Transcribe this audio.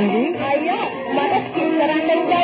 නන්දි. අයියෝ මට ස්කිල් කරන්න උදව්